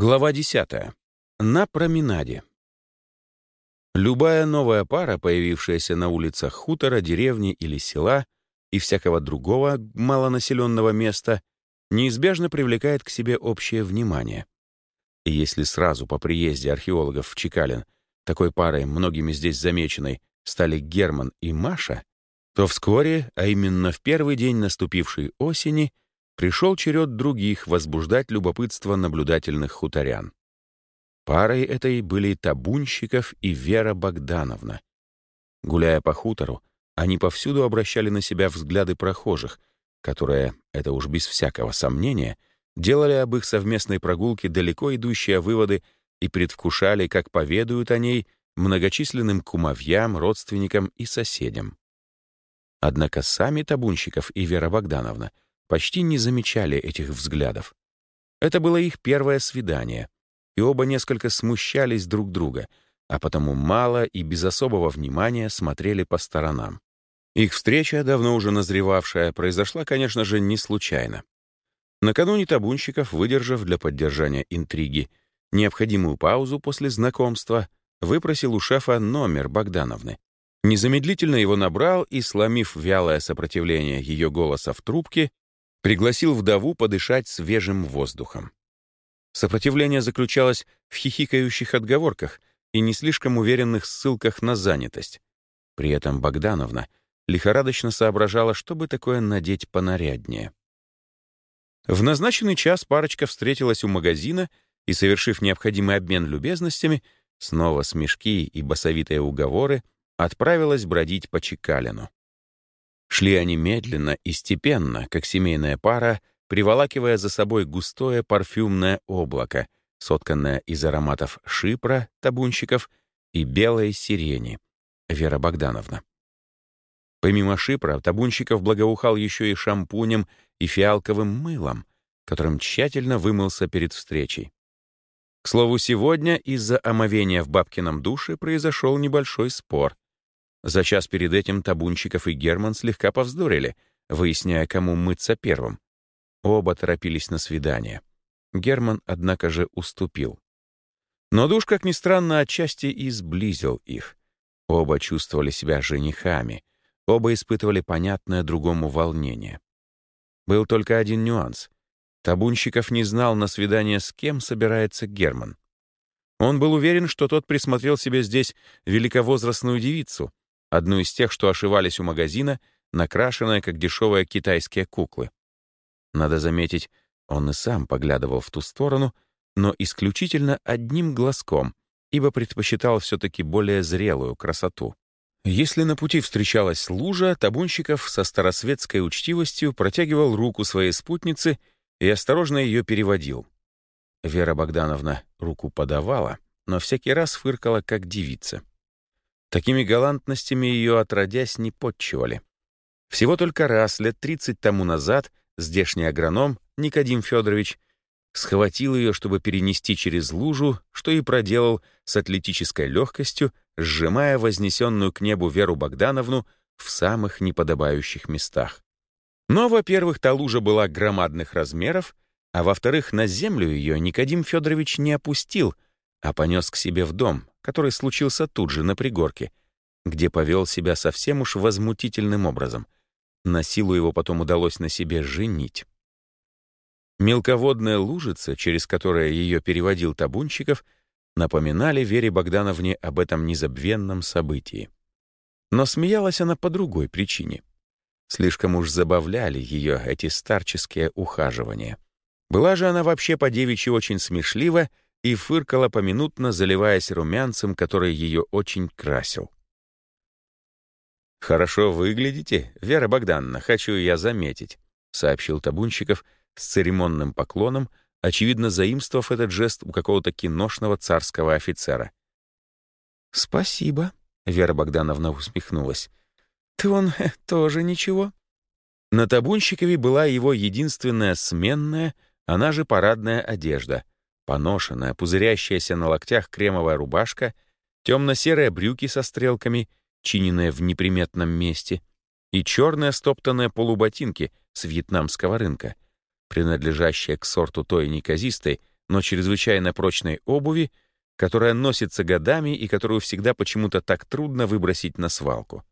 Глава 10. На променаде. Любая новая пара, появившаяся на улицах хутора, деревни или села и всякого другого малонаселенного места, неизбежно привлекает к себе общее внимание. И если сразу по приезде археологов в Чекалин такой парой, многими здесь замеченной, стали Герман и Маша, то вскоре, а именно в первый день наступившей осени — пришел черед других возбуждать любопытство наблюдательных хуторян. Парой этой были Табунщиков и Вера Богдановна. Гуляя по хутору, они повсюду обращали на себя взгляды прохожих, которые, это уж без всякого сомнения, делали об их совместной прогулке далеко идущие выводы и предвкушали, как поведают о ней многочисленным кумовьям, родственникам и соседям. Однако сами Табунщиков и Вера Богдановна — почти не замечали этих взглядов. Это было их первое свидание, и оба несколько смущались друг друга, а потому мало и без особого внимания смотрели по сторонам. Их встреча, давно уже назревавшая, произошла, конечно же, не случайно. Накануне табунщиков, выдержав для поддержания интриги необходимую паузу после знакомства, выпросил у шефа номер Богдановны. Незамедлительно его набрал и, сломив вялое сопротивление ее голоса в трубке, пригласил вдову подышать свежим воздухом. Сопротивление заключалось в хихикающих отговорках и не слишком уверенных ссылках на занятость. При этом Богдановна лихорадочно соображала, чтобы такое надеть понаряднее. В назначенный час парочка встретилась у магазина и, совершив необходимый обмен любезностями, снова смешки и басовитые уговоры, отправилась бродить по Чекалину. Шли они медленно и степенно, как семейная пара, приволакивая за собой густое парфюмное облако, сотканное из ароматов шипра, табунщиков и белой сирени. Вера Богдановна. Помимо шипра, табунщиков благоухал еще и шампунем и фиалковым мылом, которым тщательно вымылся перед встречей. К слову, сегодня из-за омовения в бабкином душе произошел небольшой спор — за час перед этим Табунчиков и Герман слегка повздорили, выясняя, кому мыться первым. Оба торопились на свидание. Герман, однако же, уступил. Но душ, как ни странно, отчасти и сблизил их. Оба чувствовали себя женихами, оба испытывали понятное другому волнение. Был только один нюанс. Табунщиков не знал на свидание, с кем собирается Герман. Он был уверен, что тот присмотрел себе здесь великовозрастную девицу, одну из тех, что ошивались у магазина, накрашенная, как дешевые китайские куклы. Надо заметить, он и сам поглядывал в ту сторону, но исключительно одним глазком, ибо предпочитал все-таки более зрелую красоту. Если на пути встречалась лужа, Табунщиков со старосветской учтивостью протягивал руку своей спутнице и осторожно ее переводил. Вера Богдановна руку подавала, но всякий раз фыркала, как девица. Такими галантностями ее отродясь не подчивали. Всего только раз, лет 30 тому назад, здешний агроном Никодим Федорович схватил ее, чтобы перенести через лужу, что и проделал с атлетической легкостью, сжимая вознесенную к небу Веру Богдановну в самых неподобающих местах. Но, во-первых, та лужа была громадных размеров, а во-вторых, на землю ее Никодим Федорович не опустил, а понес к себе в дом, который случился тут же, на пригорке, где повел себя совсем уж возмутительным образом. На силу его потом удалось на себе женить. Мелководная лужица, через которую ее переводил Табунчиков, напоминали Вере Богдановне об этом незабвенном событии. Но смеялась она по другой причине. Слишком уж забавляли ее эти старческие ухаживания. Была же она вообще по девичьи очень смешлива и фыркала поминутно, заливаясь румянцем, который ее очень красил. «Хорошо выглядите, Вера Богдановна, хочу я заметить», — сообщил Табунщиков с церемонным поклоном, очевидно заимствовав этот жест у какого-то киношного царского офицера. «Спасибо», — Вера Богдановна усмехнулась. «Ты он тоже ничего?» На Табунщикове была его единственная сменная, она же парадная одежда — Поношенная, пузырящаяся на локтях кремовая рубашка, темно-серые брюки со стрелками, чиненные в неприметном месте, и черные стоптанные полуботинки с вьетнамского рынка, принадлежащие к сорту той неказистой, но чрезвычайно прочной обуви, которая носится годами и которую всегда почему-то так трудно выбросить на свалку.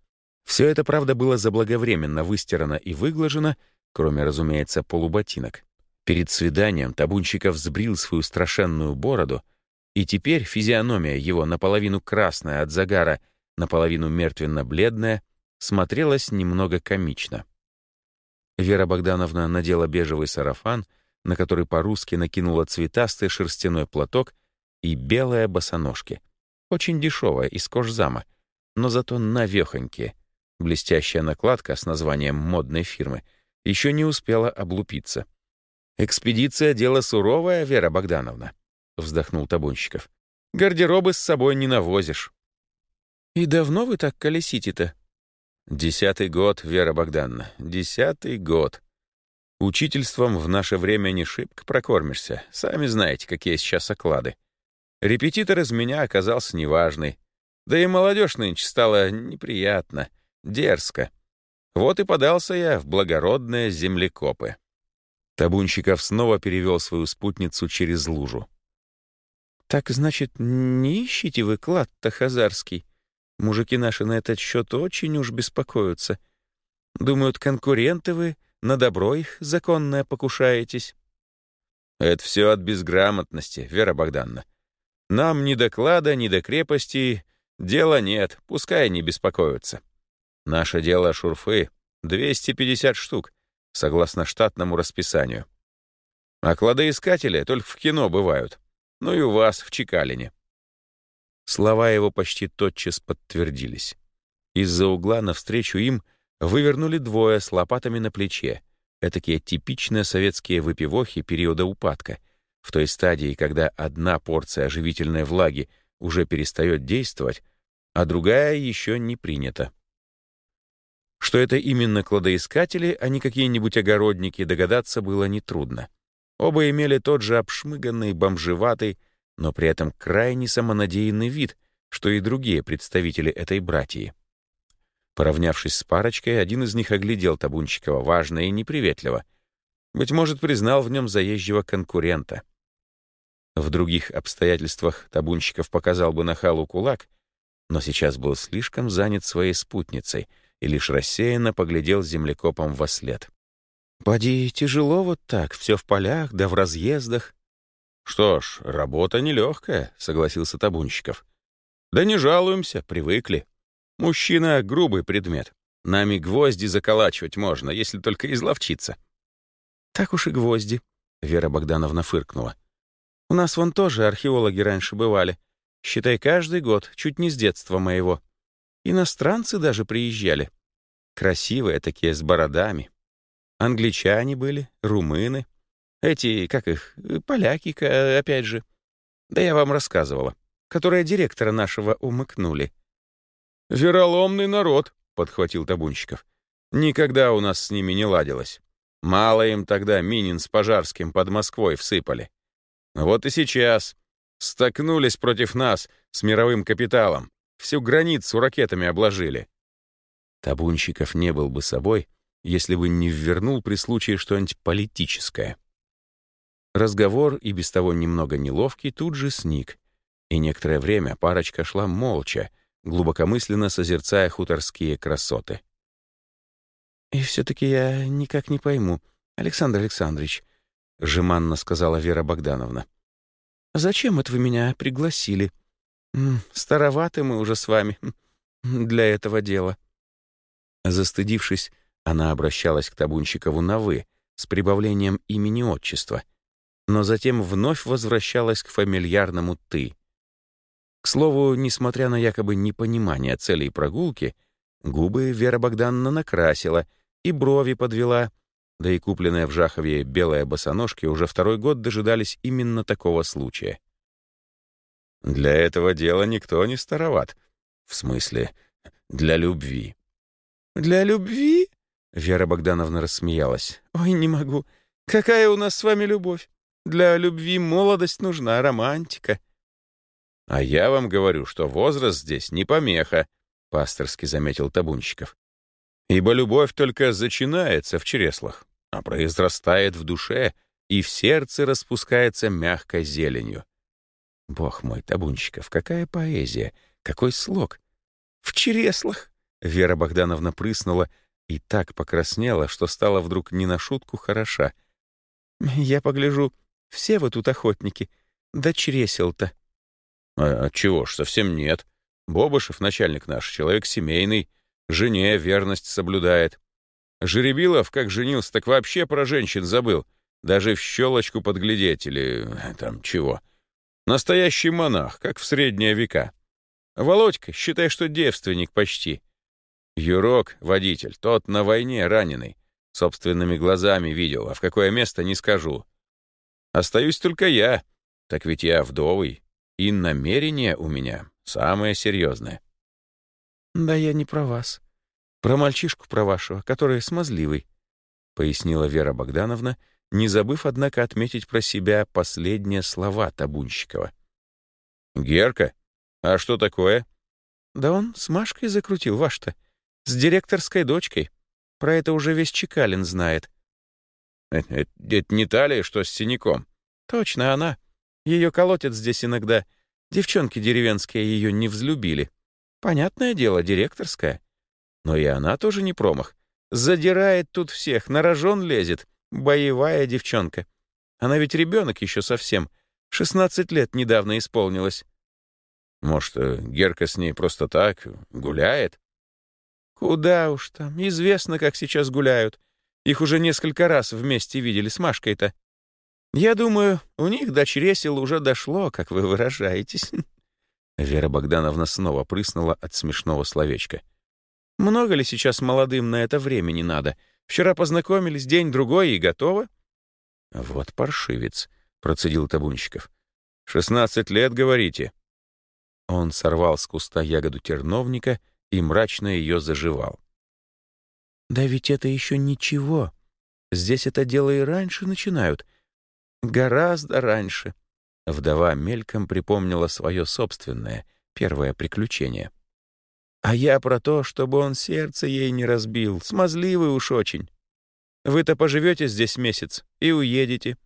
Все это, правда, было заблаговременно выстирано и выглажено, кроме, разумеется, полуботинок. Перед свиданием Табунчиков сбрил свою страшенную бороду, и теперь физиономия его, наполовину красная от загара, наполовину мертвенно-бледная, смотрелась немного комично. Вера Богдановна надела бежевый сарафан, на который по-русски накинула цветастый шерстяной платок и белые босоножки. Очень дешевая, из кожзама, но зато навехонькие. Блестящая накладка с названием модной фирмы еще не успела облупиться. «Экспедиция — дело суровое, Вера Богдановна», — вздохнул Табунщиков. «Гардеробы с собой не навозишь». «И давно вы так колесите-то?» «Десятый год, Вера Богдановна, десятый год. Учительством в наше время не шибко прокормишься. Сами знаете, какие сейчас оклады. Репетитор из меня оказался неважный. Да и молодежь нынче стала неприятно, дерзко. Вот и подался я в благородные землекопы». Табунщиков снова перевел свою спутницу через лужу. «Так, значит, не ищите вы клад-то хазарский? Мужики наши на этот счет очень уж беспокоятся. Думают, конкуренты вы, на добро их законное покушаетесь». «Это все от безграмотности, Вера Богдановна. Нам ни доклада, ни до крепости дела нет, пускай не беспокоятся. Наше дело шурфы — 250 штук, согласно штатному расписанию. А кладоискатели только в кино бывают. Ну и у вас в Чекалине. Слова его почти тотчас подтвердились. Из-за угла навстречу им вывернули двое с лопатами на плече. Этакие типичные советские выпивохи периода упадка, в той стадии, когда одна порция оживительной влаги уже перестает действовать, а другая еще не принята. Что это именно кладоискатели, а не какие-нибудь огородники, догадаться было нетрудно. Оба имели тот же обшмыганный, бомжеватый, но при этом крайне самонадеянный вид, что и другие представители этой братьи. Поравнявшись с парочкой, один из них оглядел Табунчикова важно и неприветливо. Быть может, признал в нем заезжего конкурента. В других обстоятельствах Табунчиков показал бы нахалу кулак, но сейчас был слишком занят своей спутницей — и лишь рассеянно поглядел землекопом во след. «Поди, тяжело вот так, все в полях да в разъездах». «Что ж, работа нелегкая», — согласился Табунщиков. «Да не жалуемся, привыкли. Мужчина — грубый предмет. Нами гвозди заколачивать можно, если только изловчиться». «Так уж и гвозди», — Вера Богдановна фыркнула. «У нас вон тоже археологи раньше бывали. Считай, каждый год, чуть не с детства моего. Иностранцы даже приезжали. Красивые такие, с бородами. Англичане были, румыны. Эти, как их, поляки, опять же. Да я вам рассказывала. Которые директора нашего умыкнули. «Вероломный народ», — подхватил Табунщиков. «Никогда у нас с ними не ладилось. Мало им тогда Минин с Пожарским под Москвой всыпали. Вот и сейчас столкнулись против нас с мировым капиталом. Всю границу ракетами обложили. Табунщиков не был бы собой, если бы не ввернул при случае что-нибудь политическое. Разговор, и без того немного неловкий, тут же сник, и некоторое время парочка шла молча, глубокомысленно созерцая хуторские красоты. «И все-таки я никак не пойму, Александр Александрович», — жеманно сказала Вера Богдановна. «Зачем это вы меня пригласили? Староваты мы уже с вами для этого дела». Застыдившись, она обращалась к Табунщикову на «вы» с прибавлением имени-отчества, но затем вновь возвращалась к фамильярному «ты». К слову, несмотря на якобы непонимание целей прогулки, губы Вера Богдановна накрасила и брови подвела, да и купленные в Жахове белые босоножки уже второй год дожидались именно такого случая. Для этого дела никто не староват. В смысле, для любви. «Для любви?» — Вера Богдановна рассмеялась. «Ой, не могу. Какая у нас с вами любовь? Для любви молодость нужна, романтика». «А я вам говорю, что возраст здесь не помеха», — пасторски заметил Табунщиков. «Ибо любовь только зачинается в чреслах, а произрастает в душе и в сердце распускается мягкой зеленью. Бог мой, Табунчиков, какая поэзия, какой слог! В череслах! Вера Богдановна прыснула и так покраснела, что стала вдруг не на шутку хороша. «Я погляжу, все вы тут охотники. Да чресел-то». «А чего ж, совсем нет. Бобышев, начальник наш, человек семейный, жене верность соблюдает. Жеребилов, как женился, так вообще про женщин забыл. Даже в щелочку подглядеть или там чего. Настоящий монах, как в средние века. Володька, считай, что девственник почти. Юрок, водитель, тот на войне раненый. Собственными глазами видел, а в какое место не скажу. Остаюсь только я. Так ведь я вдовый. И намерение у меня самое серьезное. Да я не про вас. Про мальчишку про вашего, который смазливый, пояснила Вера Богдановна, не забыв, однако, отметить про себя последние слова Табунщикова. «Герка? А что такое?» «Да он с Машкой закрутил, ваш-то. С директорской дочкой. Про это уже весь Чекалин знает. Это, не талия, что с синяком? Точно она. Ее колотят здесь иногда. Девчонки деревенские ее не взлюбили. Понятное дело, директорская. Но и она тоже не промах. Задирает тут всех, на рожон лезет. Боевая девчонка. Она ведь ребенок еще совсем. 16 лет недавно исполнилось. Может, э, Герка с ней просто так гуляет? Куда уж там, известно, как сейчас гуляют. Их уже несколько раз вместе видели с Машкой-то. Я думаю, у них до чресел уже дошло, как вы выражаетесь. Вера Богдановна снова прыснула от смешного словечка. Много ли сейчас молодым на это времени надо? Вчера познакомились, день-другой и готово? Вот паршивец, процедил Табунщиков. «Шестнадцать лет, говорите?» Он сорвал с куста ягоду терновника и мрачно ее заживал. «Да ведь это еще ничего. Здесь это дело и раньше начинают. Гораздо раньше». Вдова мельком припомнила свое собственное, первое приключение. «А я про то, чтобы он сердце ей не разбил, смазливый уж очень. Вы-то поживете здесь месяц и уедете.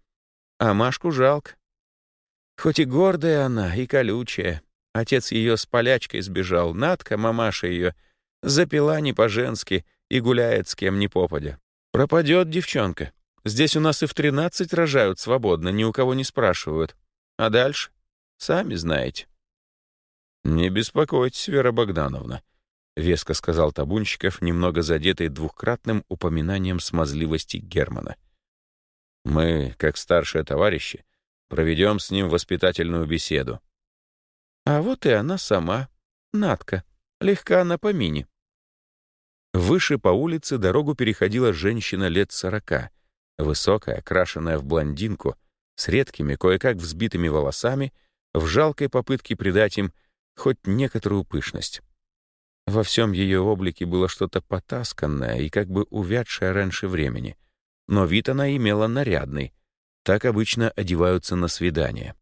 А Машку жалко. Хоть и гордая она, и колючая, Отец ее с полячкой сбежал, Надка, мамаша ее, запила не по-женски и гуляет с кем ни попадя. Пропадет девчонка. Здесь у нас и в тринадцать рожают свободно, ни у кого не спрашивают. А дальше? Сами знаете. «Не беспокойтесь, Вера Богдановна», — веско сказал Табунщиков, немного задетый двухкратным упоминанием смазливости Германа. «Мы, как старшие товарищи, проведем с ним воспитательную беседу. А вот и она сама, Натка, легка на помине. Выше по улице дорогу переходила женщина лет сорока, высокая, окрашенная в блондинку, с редкими, кое-как взбитыми волосами, в жалкой попытке придать им хоть некоторую пышность. Во всем ее облике было что-то потасканное и как бы увядшее раньше времени, но вид она имела нарядный. Так обычно одеваются на свидание.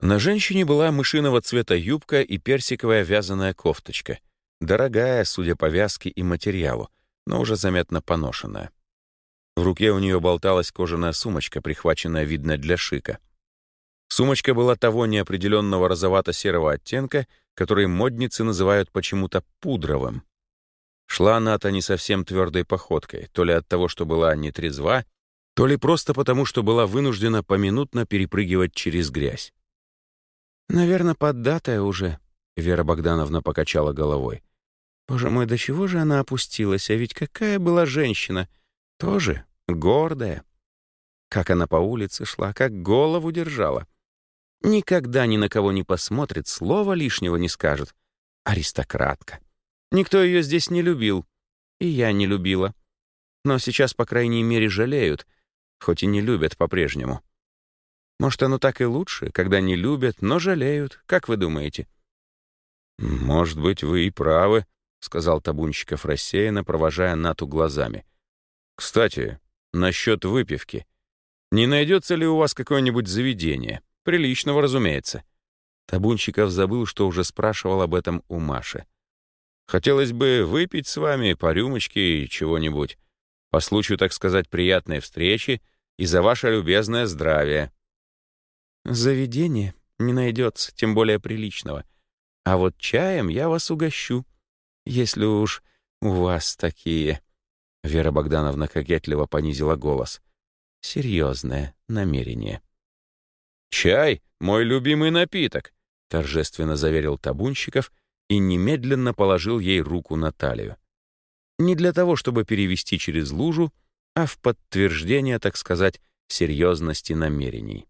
На женщине была мышиного цвета юбка и персиковая вязаная кофточка. Дорогая, судя по вязке и материалу, но уже заметно поношенная. В руке у нее болталась кожаная сумочка, прихваченная, видно, для шика. Сумочка была того неопределенного розовато-серого оттенка, который модницы называют почему-то пудровым. Шла она-то не совсем твердой походкой, то ли от того, что была нетрезва, то ли просто потому, что была вынуждена поминутно перепрыгивать через грязь. «Наверное, поддатая уже», — Вера Богдановна покачала головой. «Боже мой, до чего же она опустилась? А ведь какая была женщина! Тоже гордая. Как она по улице шла, как голову держала. Никогда ни на кого не посмотрит, слова лишнего не скажет. Аристократка. Никто ее здесь не любил. И я не любила. Но сейчас, по крайней мере, жалеют, хоть и не любят по-прежнему. Может, оно так и лучше, когда не любят, но жалеют. Как вы думаете?» «Может быть, вы и правы», — сказал Табунщиков рассеянно, провожая Нату глазами. «Кстати, насчет выпивки. Не найдется ли у вас какое-нибудь заведение? Приличного, разумеется». Табунщиков забыл, что уже спрашивал об этом у Маши. «Хотелось бы выпить с вами по рюмочке и чего-нибудь. По случаю, так сказать, приятной встречи и за ваше любезное здравие». «Заведение не найдется, тем более приличного. А вот чаем я вас угощу, если уж у вас такие...» Вера Богдановна кокетливо понизила голос. «Серьезное намерение». «Чай — мой любимый напиток», — торжественно заверил Табунщиков и немедленно положил ей руку на талию. Не для того, чтобы перевести через лужу, а в подтверждение, так сказать, серьезности намерений.